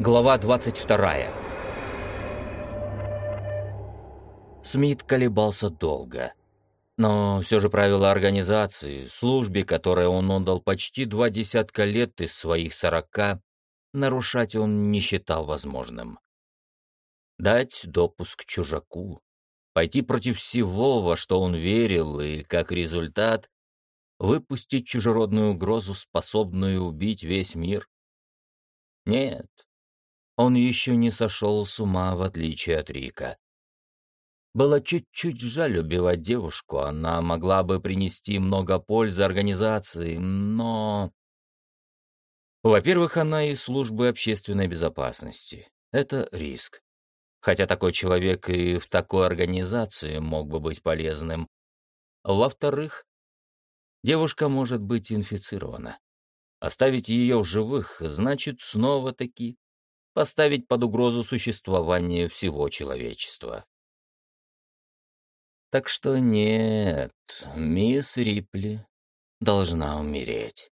Глава 22. Смит колебался долго. Но все же правила организации, службе, которой он отдал почти два десятка лет из своих сорока, нарушать он не считал возможным. Дать допуск чужаку, пойти против всего, во что он верил, и, как результат, выпустить чужеродную угрозу, способную убить весь мир? Нет, он еще не сошел с ума, в отличие от Рика. Было чуть-чуть жаль убивать девушку, она могла бы принести много пользы организации, но... Во-первых, она из службы общественной безопасности. Это риск. Хотя такой человек и в такой организации мог бы быть полезным. Во-вторых, девушка может быть инфицирована. Оставить ее в живых значит снова-таки поставить под угрозу существование всего человечества. Так что нет, мисс Рипли должна умереть.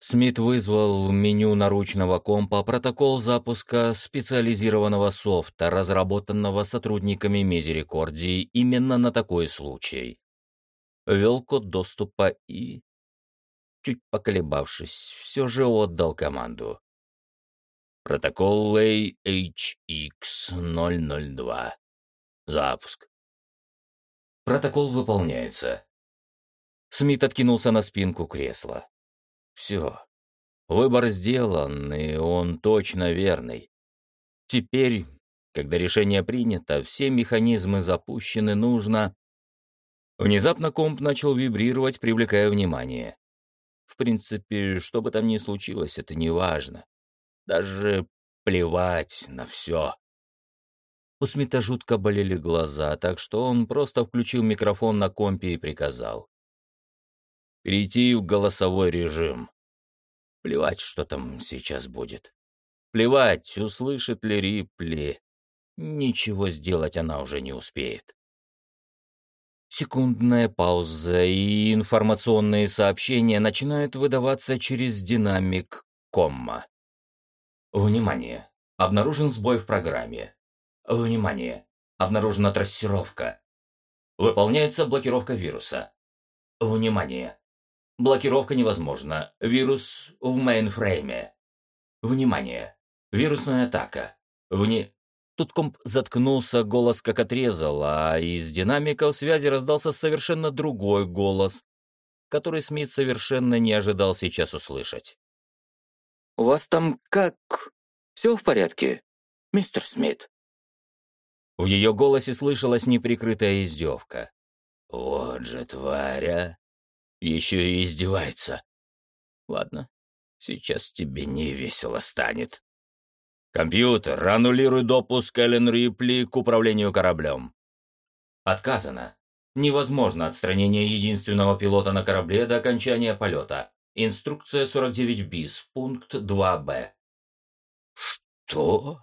Смит вызвал в меню наручного компа протокол запуска специализированного софта, разработанного сотрудниками Мизерикордии именно на такой случай. Ввел код доступа и, чуть поколебавшись, все же отдал команду. Протокол AHX-002. Запуск. Протокол выполняется. Смит откинулся на спинку кресла. Все. Выбор сделан, и он точно верный. Теперь, когда решение принято, все механизмы запущены, нужно... Внезапно комп начал вибрировать, привлекая внимание. В принципе, что бы там ни случилось, это не важно. Даже плевать на все. У Смита жутко болели глаза, так что он просто включил микрофон на компе и приказал. Перейти в голосовой режим. Плевать, что там сейчас будет. Плевать, услышит ли Рипли. Ничего сделать она уже не успеет. Секундная пауза, и информационные сообщения начинают выдаваться через динамик комма. Внимание! Обнаружен сбой в программе. Внимание! Обнаружена трассировка. Выполняется блокировка вируса. Внимание! Блокировка невозможна. Вирус в мейнфрейме. Внимание! Вирусная атака. Вне... Тут комп заткнулся, голос как отрезал, а из динамиков связи раздался совершенно другой голос, который Смит совершенно не ожидал сейчас услышать. «У вас там как? Все в порядке, мистер Смит?» В ее голосе слышалась неприкрытая издевка. «Вот же тваря! Еще и издевается. Ладно, сейчас тебе не весело станет. Компьютер, аннулируй допуск Эллен Рипли к управлению кораблем». Отказано. Невозможно отстранение единственного пилота на корабле до окончания полета. Инструкция 49 БИС, пункт 2Б. «Что?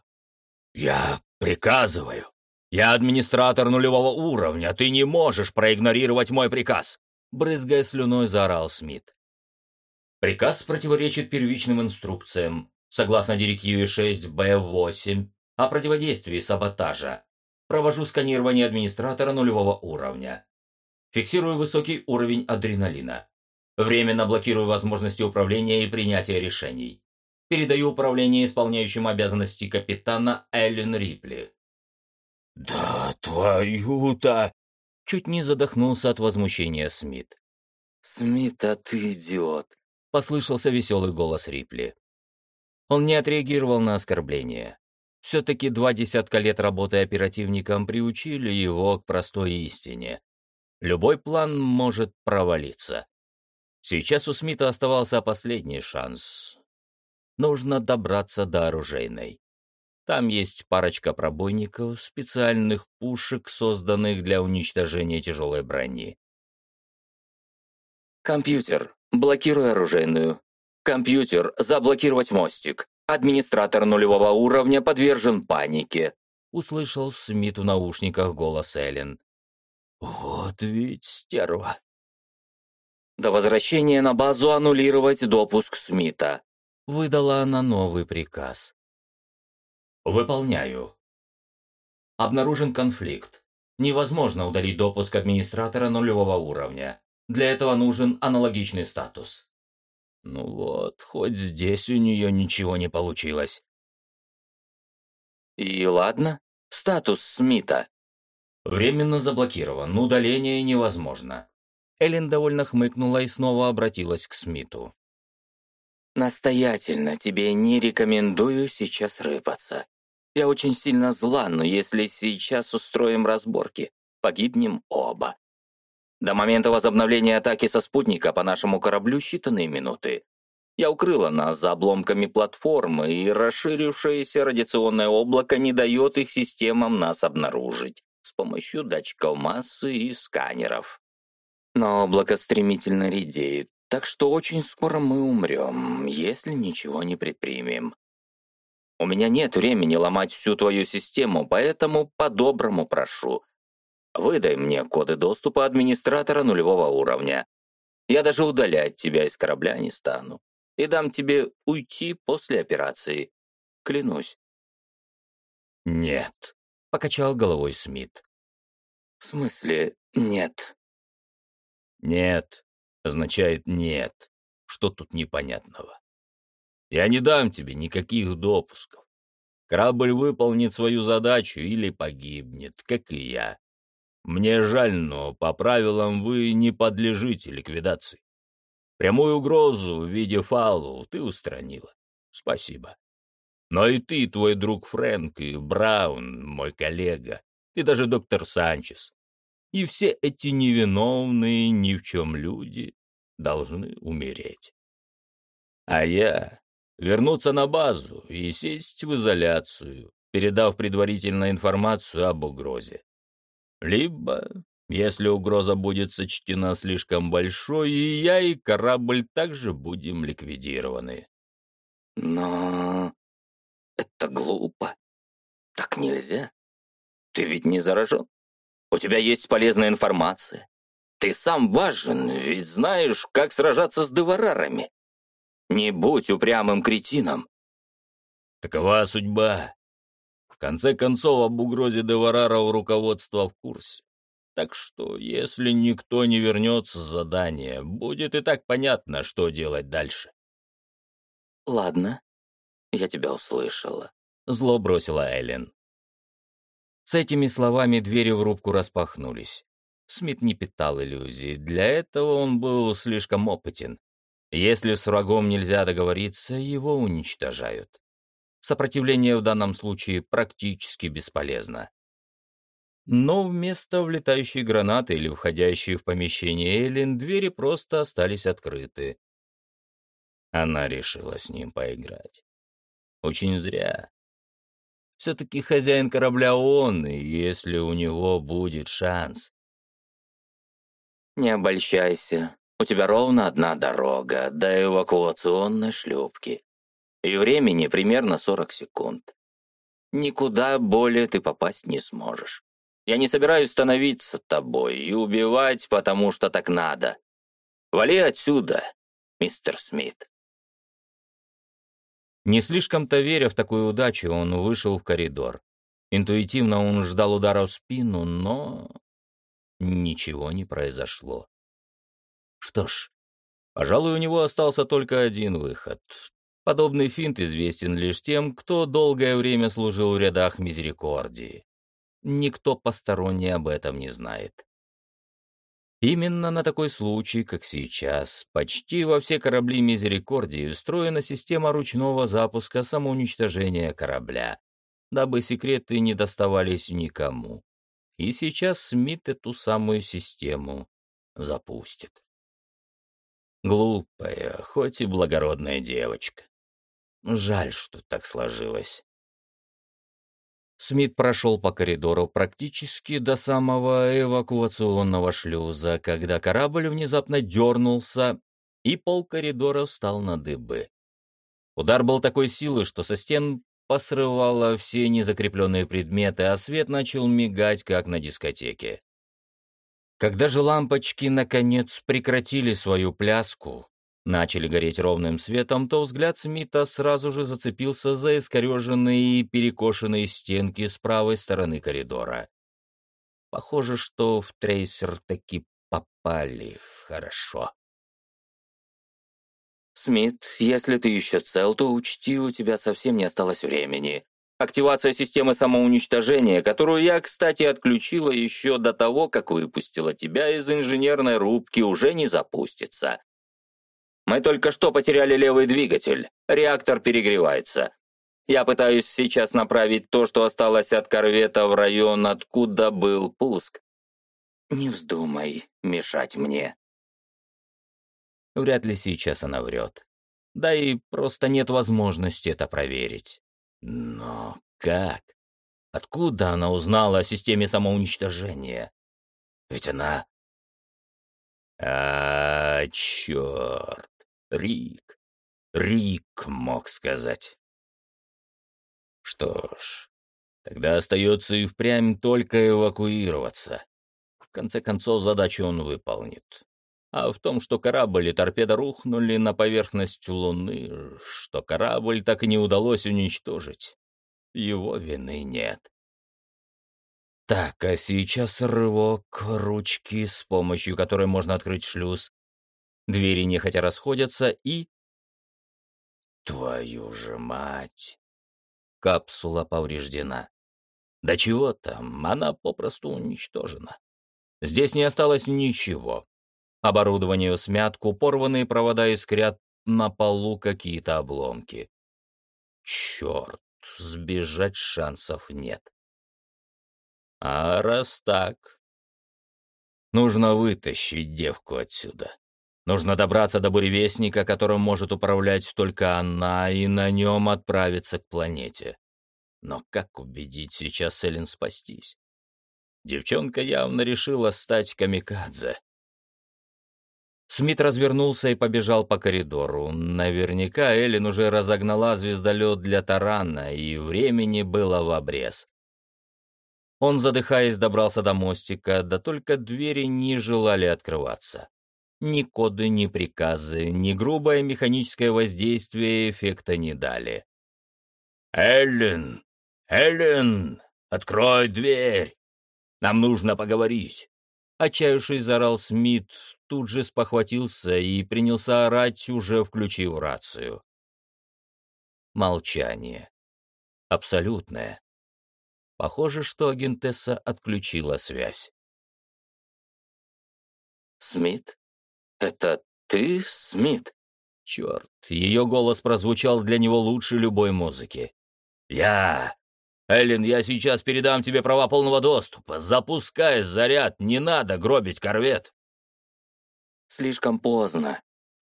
Я приказываю. Я администратор нулевого уровня. Ты не можешь проигнорировать мой приказ!» Брызгая слюной, заорал Смит. Приказ противоречит первичным инструкциям, согласно директиве 6Б8 о противодействии саботажа. Провожу сканирование администратора нулевого уровня. Фиксирую высокий уровень адреналина. Временно блокирую возможности управления и принятия решений. Передаю управление исполняющему обязанности капитана Эллен Рипли. «Да твою-то!» Чуть не задохнулся от возмущения Смит. «Смит, а ты идиот!» — послышался веселый голос Рипли. Он не отреагировал на оскорбление. Все-таки два десятка лет работы оперативником приучили его к простой истине. Любой план может провалиться. Сейчас у Смита оставался последний шанс. Нужно добраться до оружейной. Там есть парочка пробойников, специальных пушек, созданных для уничтожения тяжелой брони. «Компьютер, блокируй оружейную. Компьютер, заблокировать мостик. Администратор нулевого уровня подвержен панике», — услышал Смит в наушниках голос Эллен. «Вот ведь стерва!» До возвращения на базу аннулировать допуск Смита. выдала она новый приказ. «Выполняю. Обнаружен конфликт. Невозможно удалить допуск администратора нулевого уровня. Для этого нужен аналогичный статус». Ну вот, хоть здесь у нее ничего не получилось. И ладно, статус Смита. Временно заблокирован, удаление невозможно. Эллен довольно хмыкнула и снова обратилась к Смиту. «Настоятельно тебе не рекомендую сейчас рыпаться. Я очень сильно зла, но если сейчас устроим разборки, погибнем оба. До момента возобновления атаки со спутника по нашему кораблю считанные минуты. Я укрыла нас за обломками платформы, и расширившееся радиационное облако не дает их системам нас обнаружить с помощью датчиков массы и сканеров. Но облако стремительно редеет, так что очень скоро мы умрем, если ничего не предпримем. У меня нет времени ломать всю твою систему, поэтому по-доброму прошу. Выдай мне коды доступа администратора нулевого уровня. Я даже удалять тебя из корабля не стану и дам тебе уйти после операции. Клянусь». «Нет», — покачал головой Смит. «В смысле нет?» «Нет» означает «нет». Что тут непонятного? Я не дам тебе никаких допусков. Корабль выполнит свою задачу или погибнет, как и я. Мне жаль, но по правилам вы не подлежите ликвидации. Прямую угрозу в виде фалу ты устранила. Спасибо. Но и ты, твой друг Фрэнк, и Браун, мой коллега, и даже доктор Санчес. И все эти невиновные ни в чем люди должны умереть. А я вернуться на базу и сесть в изоляцию, передав предварительно информацию об угрозе. Либо если угроза будет сочтена слишком большой, и я, и корабль также будем ликвидированы. Но это глупо. Так нельзя. Ты ведь не заражен. У тебя есть полезная информация. Ты сам важен, ведь знаешь, как сражаться с деварарами. Не будь упрямым кретином. Такова судьба. В конце концов, об угрозе Деварара у руководства в курсе. Так что, если никто не вернется с задания, будет и так понятно, что делать дальше. «Ладно, я тебя услышала», — зло бросила Эллен. С этими словами двери в рубку распахнулись. Смит не питал иллюзий, для этого он был слишком опытен. Если с врагом нельзя договориться, его уничтожают. Сопротивление в данном случае практически бесполезно. Но вместо влетающей гранаты или входящей в помещение Эллен двери просто остались открыты. Она решила с ним поиграть. Очень зря. Все-таки хозяин корабля он, и если у него будет шанс. «Не обольщайся. У тебя ровно одна дорога до эвакуационной шлюпки. И времени примерно 40 секунд. Никуда более ты попасть не сможешь. Я не собираюсь становиться тобой и убивать, потому что так надо. Вали отсюда, мистер Смит. Не слишком-то веря в такую удачу, он вышел в коридор. Интуитивно он ждал удара в спину, но ничего не произошло. Что ж, пожалуй, у него остался только один выход. Подобный финт известен лишь тем, кто долгое время служил в рядах Мизерикордии никто посторонний об этом не знает. Именно на такой случай, как сейчас, почти во все корабли Мизерикордии встроена система ручного запуска самоуничтожения корабля, дабы секреты не доставались никому. И сейчас Смит эту самую систему запустит. Глупая, хоть и благородная девочка. Жаль, что так сложилось. Смит прошел по коридору практически до самого эвакуационного шлюза, когда корабль внезапно дернулся, и пол коридора встал на дыбы. Удар был такой силы, что со стен посрывало все незакрепленные предметы, а свет начал мигать, как на дискотеке. Когда же лампочки наконец прекратили свою пляску, начали гореть ровным светом, то взгляд Смита сразу же зацепился за искореженные и перекошенные стенки с правой стороны коридора. Похоже, что в трейсер таки попали хорошо. «Смит, если ты еще цел, то учти, у тебя совсем не осталось времени. Активация системы самоуничтожения, которую я, кстати, отключила еще до того, как выпустила тебя из инженерной рубки, уже не запустится. Мы только что потеряли левый двигатель. Реактор перегревается. Я пытаюсь сейчас направить то, что осталось от корвета в район, откуда был пуск. Не вздумай мешать мне. Вряд ли сейчас она врет. Да и просто нет возможности это проверить. Но как? Откуда она узнала о системе самоуничтожения? Ведь она... А, черт. Рик. Рик мог сказать. Что ж, тогда остается и впрямь только эвакуироваться. В конце концов, задачу он выполнит. А в том, что корабль и торпеда рухнули на поверхность Луны, что корабль так и не удалось уничтожить, его вины нет. Так, а сейчас рывок ручки, с помощью которой можно открыть шлюз. Двери нехотя расходятся и... Твою же мать! Капсула повреждена. Да чего там, она попросту уничтожена. Здесь не осталось ничего. Оборудование смятку, порванные провода искрят, на полу какие-то обломки. Черт, сбежать шансов нет. А раз так, нужно вытащить девку отсюда. Нужно добраться до буревестника, которым может управлять только она, и на нем отправиться к планете. Но как убедить сейчас Эллен спастись? Девчонка явно решила стать камикадзе. Смит развернулся и побежал по коридору. Наверняка Эллен уже разогнала звездолет для тарана, и времени было в обрез. Он, задыхаясь, добрался до мостика, да только двери не желали открываться. Ни коды, ни приказы, ни грубое механическое воздействие эффекта не дали. «Эллен! Эллен! Открой дверь! Нам нужно поговорить!» Отчаявшись, заорал Смит, тут же спохватился и принялся орать, уже включив рацию. Молчание. Абсолютное. Похоже, что агентесса отключила связь. «Смит? Это ты, Смит?» Черт, ее голос прозвучал для него лучше любой музыки. «Я! Эллен, я сейчас передам тебе права полного доступа. Запускай заряд, не надо гробить корвет!» Слишком поздно.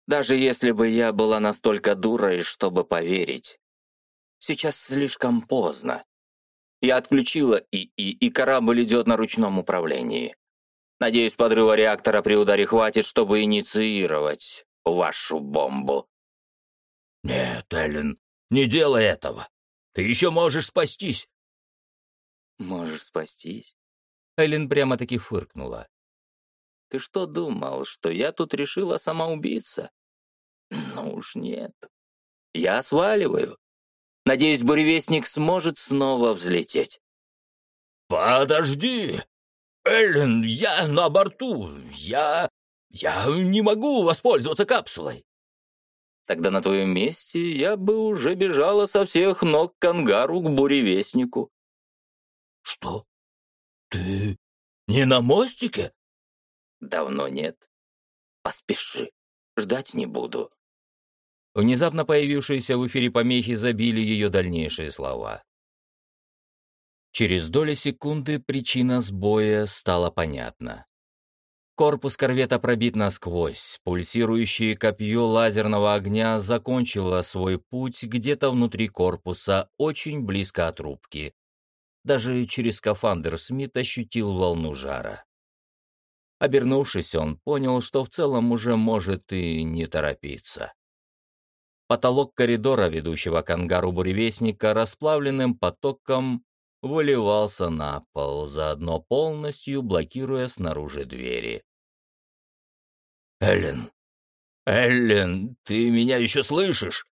Даже если бы я была настолько дурой, чтобы поверить. Сейчас слишком поздно. Я отключила ИИ, и корабль идет на ручном управлении. Надеюсь, подрыва реактора при ударе хватит, чтобы инициировать вашу бомбу. Нет, Эллен, не делай этого. Ты еще можешь спастись. Можешь спастись? Эллен прямо-таки фыркнула. Ты что думал, что я тут решила самоубийца? Ну уж нет. Я сваливаю. Надеюсь, буревестник сможет снова взлететь. Подожди! Эллен, я на борту. Я... я не могу воспользоваться капсулой. Тогда на твоем месте я бы уже бежала со всех ног к ангару к буревестнику. Что? Ты не на мостике? Давно нет. Поспеши, ждать не буду. Внезапно появившиеся в эфире помехи забили ее дальнейшие слова. Через доли секунды причина сбоя стала понятна. Корпус корвета пробит насквозь, пульсирующее копье лазерного огня закончило свой путь где-то внутри корпуса, очень близко от рубки. Даже через скафандр Смит ощутил волну жара. Обернувшись, он понял, что в целом уже может и не торопиться. Потолок коридора, ведущего к ангару буревестника, расплавленным потоком выливался на пол, заодно полностью блокируя снаружи двери. «Эллен! «Эллен, ты меня еще слышишь?»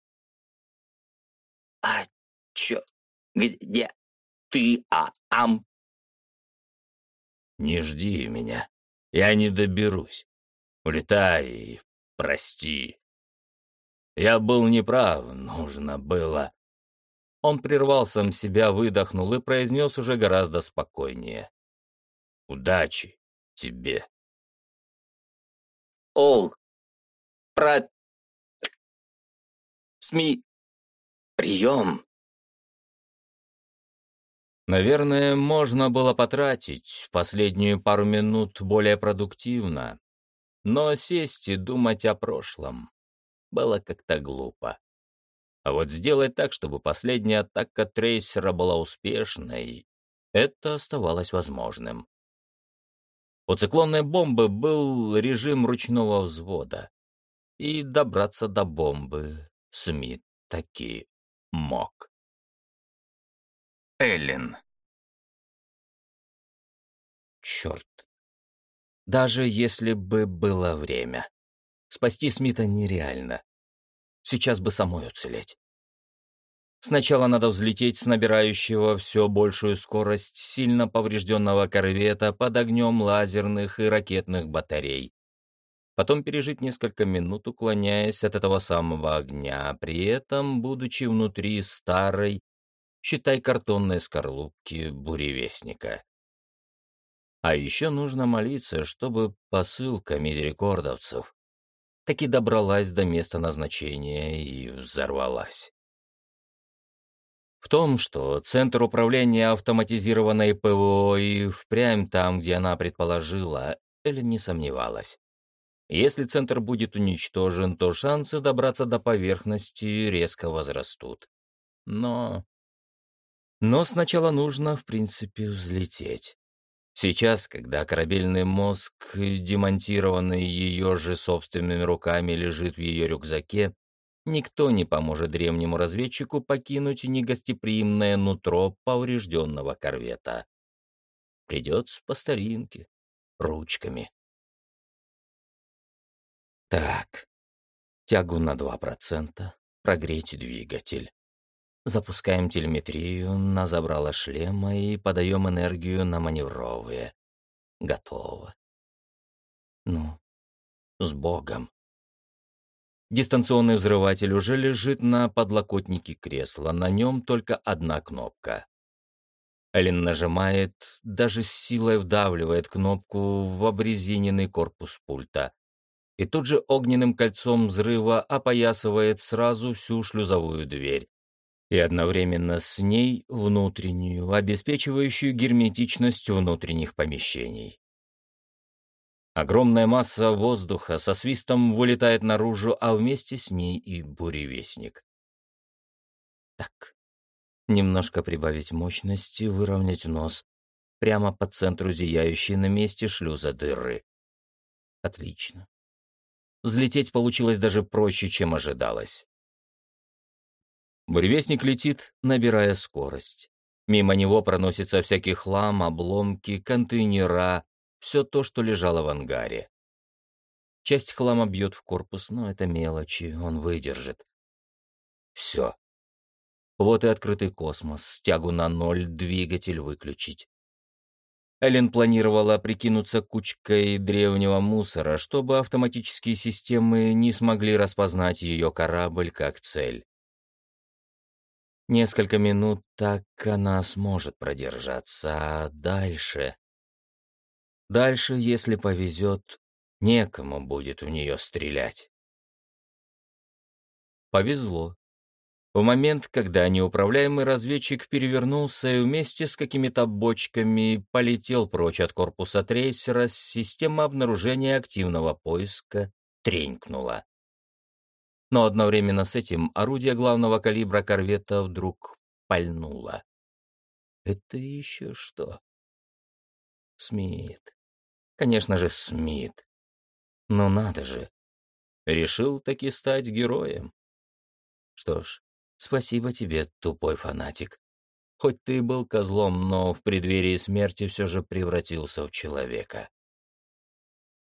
«А чё? Где ты, а, ам?» «Не жди меня. Я не доберусь. Улетай и прости. Я был неправ, нужно было...» Он прервал сам себя, выдохнул и произнес уже гораздо спокойнее. «Удачи тебе!» «Ол, про... СМИ... прием!» Наверное, можно было потратить последнюю пару минут более продуктивно, но сесть и думать о прошлом было как-то глупо. А вот сделать так, чтобы последняя атака трейсера была успешной, это оставалось возможным. У циклонной бомбы был режим ручного взвода, и добраться до бомбы Смит таки мог. Эллен. Черт. Даже если бы было время. Спасти Смита нереально. Сейчас бы самой уцелеть. Сначала надо взлететь с набирающего все большую скорость сильно поврежденного корвета под огнем лазерных и ракетных батарей. Потом пережить несколько минут, уклоняясь от этого самого огня, при этом будучи внутри старой, считай картонной скорлупки буревестника. А еще нужно молиться, чтобы посылка мизерикордовцев таки добралась до места назначения и взорвалась. В том, что Центр управления автоматизированной ПВО и впрямь там, где она предположила, Элли не сомневалась. Если Центр будет уничтожен, то шансы добраться до поверхности резко возрастут. Но... Но сначала нужно, в принципе, взлететь. Сейчас, когда корабельный мозг, демонтированный ее же собственными руками, лежит в ее рюкзаке, никто не поможет древнему разведчику покинуть негостеприимное нутро поврежденного корвета. Придется по старинке, ручками. Так, тягу на 2%, прогреть двигатель. Запускаем телеметрию на забрало шлема и подаем энергию на маневровые. Готово. Ну, с Богом. Дистанционный взрыватель уже лежит на подлокотнике кресла, на нем только одна кнопка. Эллен нажимает, даже с силой вдавливает кнопку в обрезиненный корпус пульта. И тут же огненным кольцом взрыва опоясывает сразу всю шлюзовую дверь, и одновременно с ней внутреннюю, обеспечивающую герметичность внутренних помещений. Огромная масса воздуха со свистом вылетает наружу, а вместе с ней и буревестник. Так, немножко прибавить мощности, выровнять нос, прямо по центру зияющей на месте шлюза дыры. Отлично. Взлететь получилось даже проще, чем ожидалось. Буревестник летит, набирая скорость. Мимо него проносится всякий хлам, обломки, контейнера, все то, что лежало в ангаре. Часть хлама бьет в корпус, но это мелочи, он выдержит. Все. Вот и открытый космос, тягу на ноль, двигатель выключить. Эллен планировала прикинуться кучкой древнего мусора, чтобы автоматические системы не смогли распознать ее корабль как цель. Несколько минут так она сможет продержаться, а дальше... Дальше, если повезет, некому будет в нее стрелять. Повезло. В момент, когда неуправляемый разведчик перевернулся и вместе с какими-то бочками полетел прочь от корпуса трейсера, система обнаружения активного поиска тренькнула но одновременно с этим орудие главного калибра корвета вдруг пальнуло. Это еще что? Смит. Конечно же, Смит. Но надо же. Решил таки стать героем. Что ж, спасибо тебе, тупой фанатик. Хоть ты и был козлом, но в преддверии смерти все же превратился в человека.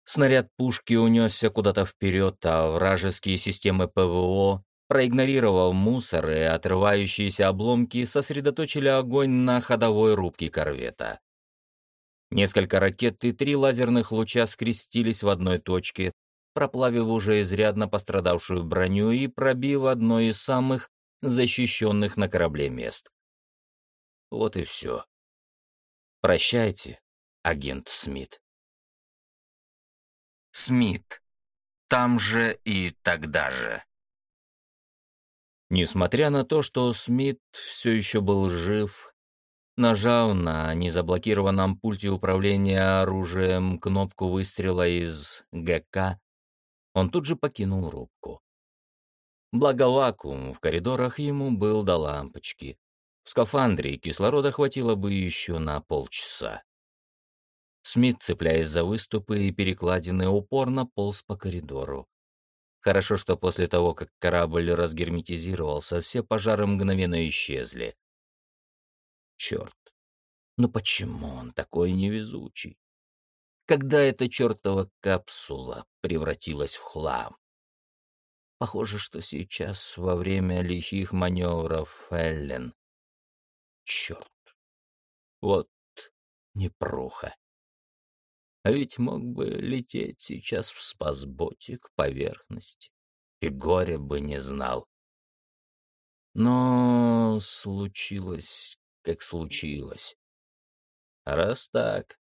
Снаряд пушки унесся куда-то вперед, а вражеские системы ПВО, проигнорировав мусор и отрывающиеся обломки, сосредоточили огонь на ходовой рубке корвета. Несколько ракет и три лазерных луча скрестились в одной точке, проплавив уже изрядно пострадавшую броню и пробив одно из самых защищенных на корабле мест. Вот и все. Прощайте, агент Смит. Смит. Там же и тогда же. Несмотря на то, что Смит все еще был жив, нажав на незаблокированном пульте управления оружием кнопку выстрела из ГК, он тут же покинул рубку. Благо вакуум в коридорах ему был до лампочки. В скафандре кислорода хватило бы еще на полчаса. Смит, цепляясь за выступы и перекладины, упорно полз по коридору. Хорошо, что после того, как корабль разгерметизировался, все пожары мгновенно исчезли. Черт, ну почему он такой невезучий? Когда эта чертова капсула превратилась в хлам? Похоже, что сейчас, во время лихих маневров Эллен. Черт. Вот непруха. А ведь мог бы лететь сейчас в спасботе к поверхности. И горя бы не знал. Но случилось, как случилось. Раз так,